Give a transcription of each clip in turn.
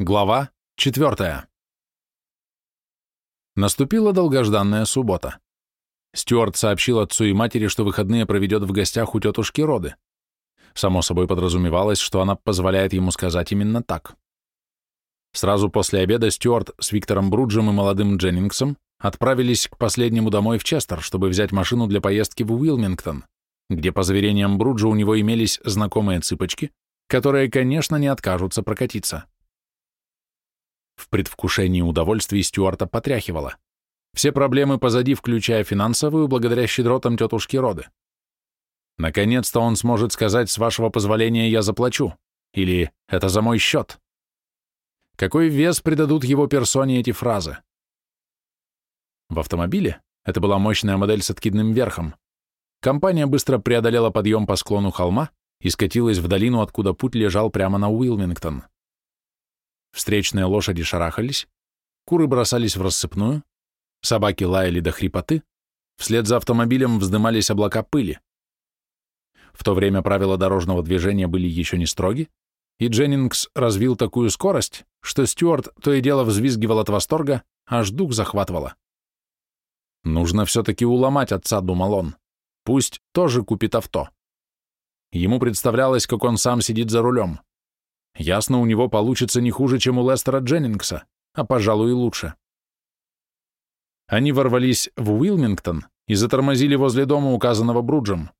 Глава 4. Наступила долгожданная суббота. Стюарт сообщил отцу и матери, что выходные проведет в гостях у тетушки Роды. Само собой подразумевалось, что она позволяет ему сказать именно так. Сразу после обеда Стюарт с Виктором Бруджем и молодым Дженнингсом отправились к последнему домой в Честер, чтобы взять машину для поездки в Уилмингтон, где, по заверениям Бруджа, у него имелись знакомые цыпочки, которые, конечно, не откажутся прокатиться. В предвкушении удовольствий Стюарта потряхивало. Все проблемы позади, включая финансовую, благодаря щедротам тетушки Роды. Наконец-то он сможет сказать «с вашего позволения я заплачу» или «это за мой счет». Какой вес придадут его персоне эти фразы? В автомобиле, это была мощная модель с откидным верхом, компания быстро преодолела подъем по склону холма и скатилась в долину, откуда путь лежал прямо на Уилмингтон. Встречные лошади шарахались, куры бросались в рассыпную, собаки лаяли до хрипоты, вслед за автомобилем вздымались облака пыли. В то время правила дорожного движения были еще не строги, и Дженнингс развил такую скорость, что Стюарт то и дело взвизгивал от восторга, аж дух захватывало. Нужно все-таки уломать отца, думал он. Пусть тоже купит авто. Ему представлялось, как он сам сидит за рулем. Ясно, у него получится не хуже, чем у Лестера Дженнингса, а, пожалуй, и лучше. Они ворвались в Уилмингтон и затормозили возле дома, указанного Бруджем.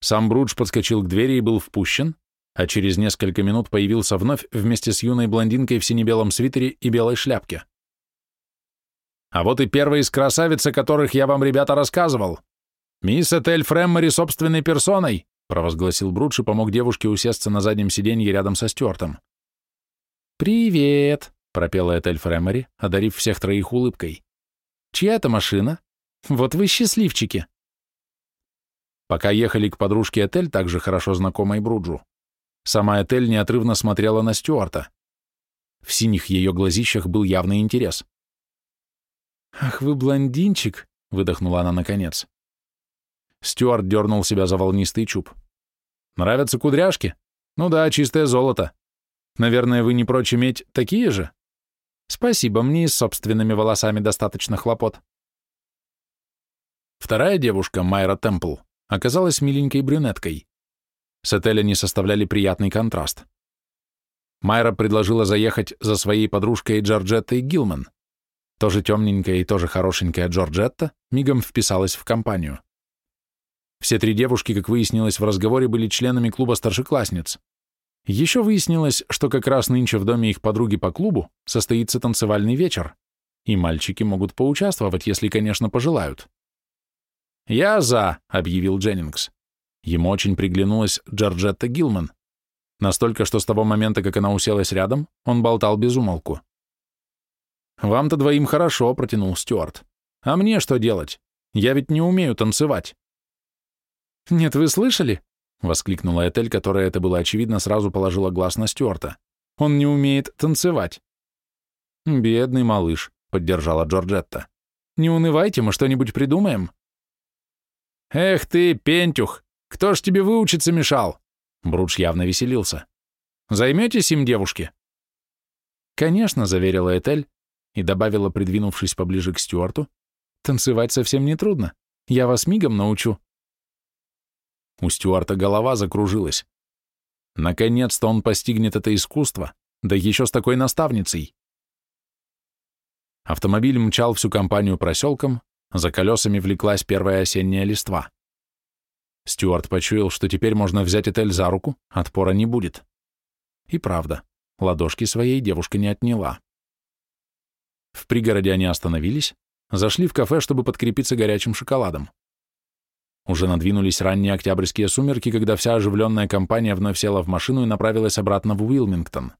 Сам Брудж подскочил к двери и был впущен, а через несколько минут появился вновь вместе с юной блондинкой в сине-белом свитере и белой шляпке. А вот и первая из красавиц, о которых я вам, ребята, рассказывал. Мисс Этель Фреммери собственной персоной провозгласил Брудж и помог девушке усесться на заднем сиденье рядом со Стюартом. «Привет», — пропела Этель Фрэмери, одарив всех троих улыбкой. «Чья это машина? Вот вы счастливчики». Пока ехали к подружке Этель, также хорошо знакомой Бруджу, сама Этель неотрывно смотрела на Стюарта. В синих ее глазищах был явный интерес. «Ах вы блондинчик», — выдохнула она наконец. Стюарт дернул себя за волнистый чуб. «Нравятся кудряшки? Ну да, чистое золото. Наверное, вы не прочь иметь такие же?» «Спасибо, мне и с собственными волосами достаточно хлопот». Вторая девушка, Майра Темпл, оказалась миленькой брюнеткой. С Этель они составляли приятный контраст. Майра предложила заехать за своей подружкой Джорджеттой Гилман. Тоже темненькая и тоже хорошенькая Джорджетта мигом вписалась в компанию. Все три девушки, как выяснилось в разговоре, были членами клуба старшеклассниц. Еще выяснилось, что как раз нынче в доме их подруги по клубу состоится танцевальный вечер, и мальчики могут поучаствовать, если, конечно, пожелают. «Я за», — объявил Дженнингс. Ему очень приглянулась Джорджетта Гилман. Настолько, что с того момента, как она уселась рядом, он болтал без умолку. «Вам-то двоим хорошо», — протянул Стюарт. «А мне что делать? Я ведь не умею танцевать». «Нет, вы слышали?» — воскликнула Этель, которая, это было очевидно, сразу положила глаз на Стюарта. «Он не умеет танцевать». «Бедный малыш», — поддержала Джорджетта. «Не унывайте, мы что-нибудь придумаем». «Эх ты, пентюх, кто ж тебе выучиться мешал?» Брудж явно веселился. «Займетесь им, девушки?» «Конечно», — заверила Этель и добавила, придвинувшись поближе к Стюарту, «танцевать совсем не трудно. Я вас мигом научу». У Стюарта голова закружилась. Наконец-то он постигнет это искусство, да еще с такой наставницей. Автомобиль мчал всю компанию проселком, за колесами влеклась первая осенняя листва. Стюарт почуял, что теперь можно взять Этель за руку, отпора не будет. И правда, ладошки своей девушка не отняла. В пригороде они остановились, зашли в кафе, чтобы подкрепиться горячим шоколадом. Уже надвинулись ранние октябрьские сумерки, когда вся оживленная компания вновь села в машину и направилась обратно в Уилмингтон.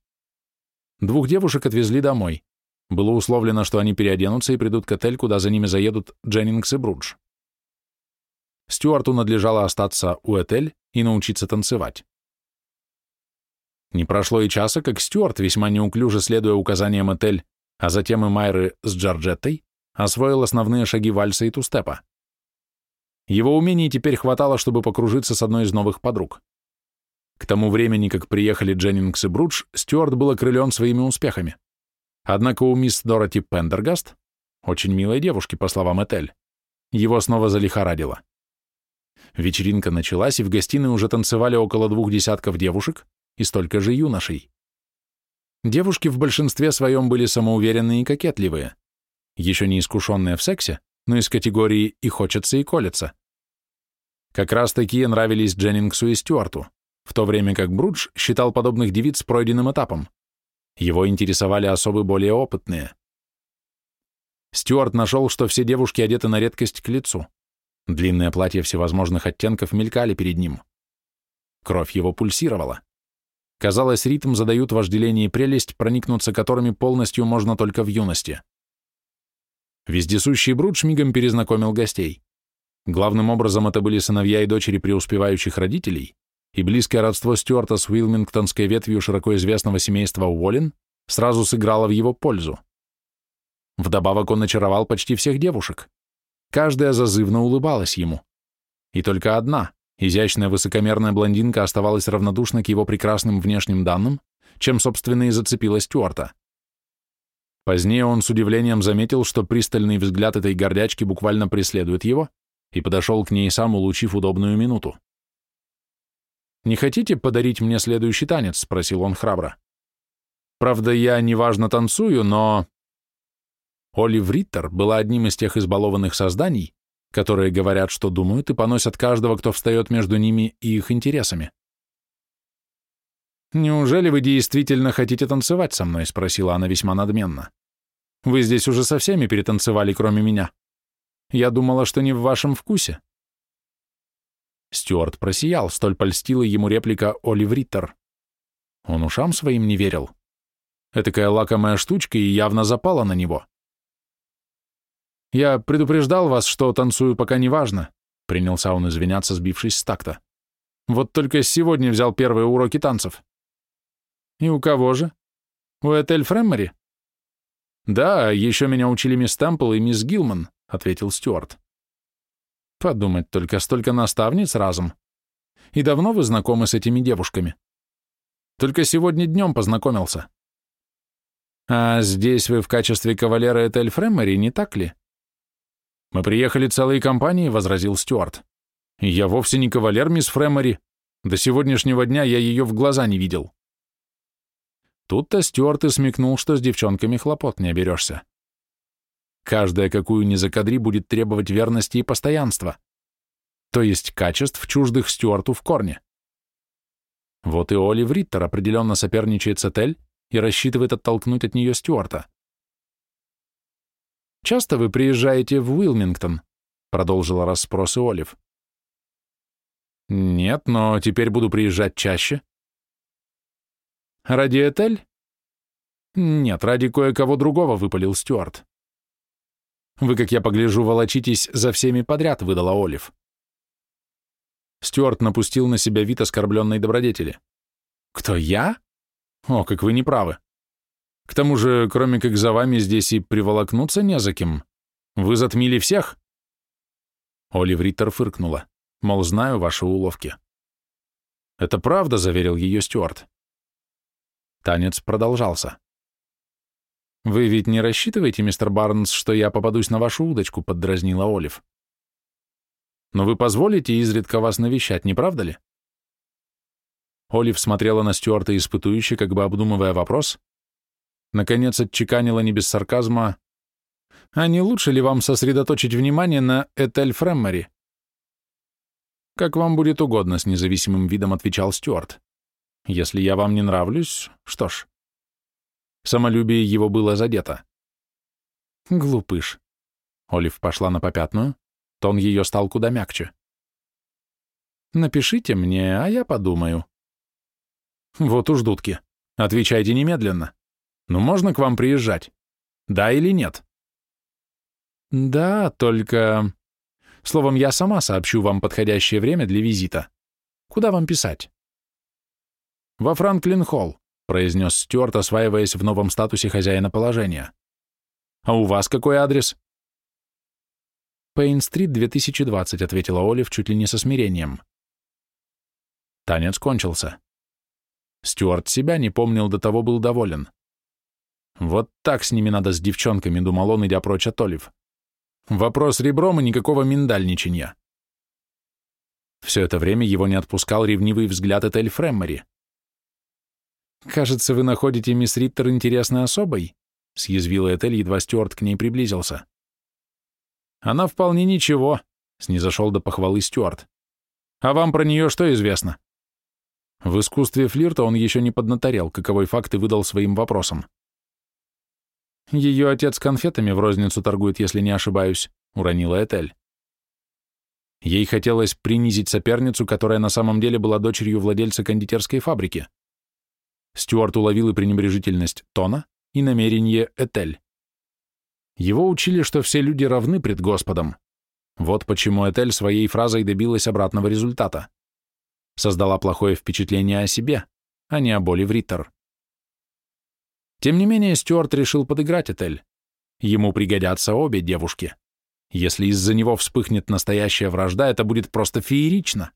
Двух девушек отвезли домой. Было условлено, что они переоденутся и придут к отель, куда за ними заедут Дженнингс и Брудж. Стюарту надлежало остаться у отель и научиться танцевать. Не прошло и часа, как Стюарт, весьма неуклюже следуя указаниям отель, а затем и Майры с Джорджеттой, освоил основные шаги вальса и тустепа. Его умений теперь хватало, чтобы покружиться с одной из новых подруг. К тому времени, как приехали Дженнингс и Брудж, Стюарт был окрылен своими успехами. Однако у мисс Дороти Пендергаст, очень милой девушки, по словам Этель, его снова залихорадило. Вечеринка началась, и в гостиной уже танцевали около двух десятков девушек и столько же юношей. Девушки в большинстве своем были самоуверенные и кокетливые, еще не искушенные в сексе, но из категории «и хочется, и колется». Как раз такие нравились Дженнингсу и Стюарту, в то время как Брудж считал подобных девиц пройденным этапом. Его интересовали особы более опытные. Стюарт нашел, что все девушки одеты на редкость к лицу. Длинные платья всевозможных оттенков мелькали перед ним. Кровь его пульсировала. Казалось, ритм задают вожделение и прелесть, проникнуться которыми полностью можно только в юности. Вездесущий Брудж мигом перезнакомил гостей. Главным образом это были сыновья и дочери преуспевающих родителей, и близкое родство Стюарта с Уилмингтонской ветвью широко известного семейства Уоллен сразу сыграло в его пользу. Вдобавок он очаровал почти всех девушек. Каждая зазывно улыбалась ему. И только одна, изящная высокомерная блондинка, оставалась равнодушна к его прекрасным внешним данным, чем, собственно, и зацепила Стюарта. Позднее он с удивлением заметил, что пристальный взгляд этой гордячки буквально преследует его, и подошел к ней сам, улучив удобную минуту. «Не хотите подарить мне следующий танец?» — спросил он храбро. «Правда, я неважно танцую, но...» Олив Риттер была одним из тех избалованных созданий, которые говорят, что думают, и поносят каждого, кто встает между ними и их интересами. «Неужели вы действительно хотите танцевать со мной?» — спросила она весьма надменно. «Вы здесь уже со всеми перетанцевали, кроме меня. Я думала, что не в вашем вкусе». Стюарт просиял, столь польстила ему реплика Олив Риттер. Он ушам своим не верил. Этакая лакомая штучка и явно запала на него. «Я предупреждал вас, что танцую пока не важно», — принялся он извиняться, сбившись с такта. «Вот только сегодня взял первые уроки танцев». «И у кого же? У Этель Фреммери?» «Да, еще меня учили мисс Темпл и мисс Гилман», — ответил Стюарт. «Подумать только, столько наставниц разом. И давно вы знакомы с этими девушками?» «Только сегодня днем познакомился». «А здесь вы в качестве кавалера Этель Фреммери, не так ли?» «Мы приехали целой компанией», — возразил Стюарт. «Я вовсе не кавалер, мисс Фреммери. До сегодняшнего дня я ее в глаза не видел». Тут-то Стюарт и смекнул, что с девчонками хлопот не оберешься. Каждая, какую ни закадри, будет требовать верности и постоянства, то есть качеств, чуждых Стюарту в корне. Вот и Олив Риттер определенно соперничает с Этель и рассчитывает оттолкнуть от нее Стюарта. «Часто вы приезжаете в Уилмингтон?» — продолжила расспросы Олив. «Нет, но теперь буду приезжать чаще». «Ради Этель?» «Нет, ради кое-кого другого», — выпалил Стюарт. «Вы, как я погляжу, волочитесь за всеми подряд», — выдала Олив. Стюарт напустил на себя вид оскорбленной добродетели. «Кто, я? О, как вы неправы. К тому же, кроме как за вами здесь и приволокнуться не за кем. Вы затмили всех?» Олив Риттер фыркнула, мол, знаю ваши уловки. «Это правда», — заверил ее Стюарт. Танец продолжался. «Вы ведь не рассчитываете, мистер Барнс, что я попадусь на вашу удочку?» — поддразнила Олив. «Но вы позволите изредка вас навещать, не правда ли?» Олив смотрела на Стюарта испытующе, как бы обдумывая вопрос, наконец отчеканила не без сарказма, «А не лучше ли вам сосредоточить внимание на Этель Фреммери?» «Как вам будет угодно», — с независимым видом отвечал Стюарт. «Если я вам не нравлюсь, что ж». Самолюбие его было задето. «Глупыш». Олив пошла на попятную, тон ее стал куда мягче. «Напишите мне, а я подумаю». «Вот уж дудки. Отвечайте немедленно». Ну, можно к вам приезжать? Да или нет? Да, только... Словом, я сама сообщу вам подходящее время для визита. Куда вам писать? Во Франклин-Холл, произнес Стюарт, осваиваясь в новом статусе хозяина положения. А у вас какой адрес? Пейн-стрит, 2020, ответила Олив чуть ли не со смирением. Танец кончился. Стюарт себя не помнил, до того был доволен. Вот так с ними надо с девчонками, думал он, идя прочь от Олив. Вопрос ребром и никакого миндальничания. Все это время его не отпускал ревнивый взгляд Этель Фреммери. «Кажется, вы находите мисс Риттер интересной особой?» — съязвила Этель, едва Стюарт к ней приблизился. «Она вполне ничего», — снизошел до похвалы Стюарт. «А вам про нее что известно?» В искусстве флирта он еще не поднаторел, каковой факт и выдал своим вопросом. «Ее отец конфетами в розницу торгует, если не ошибаюсь», — уронила Этель. Ей хотелось принизить соперницу, которая на самом деле была дочерью владельца кондитерской фабрики. Стюарт уловил и пренебрежительность тона, и намерение Этель. Его учили, что все люди равны пред Господом. Вот почему Этель своей фразой добилась обратного результата. Создала плохое впечатление о себе, а не о боли в Риттер. Тем не менее, Стюарт решил подыграть Этель. Ему пригодятся обе девушки. Если из-за него вспыхнет настоящая вражда, это будет просто феерично.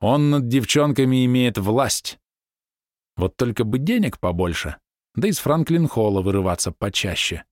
Он над девчонками имеет власть. Вот только бы денег побольше, да из Франклин-Холла вырываться почаще.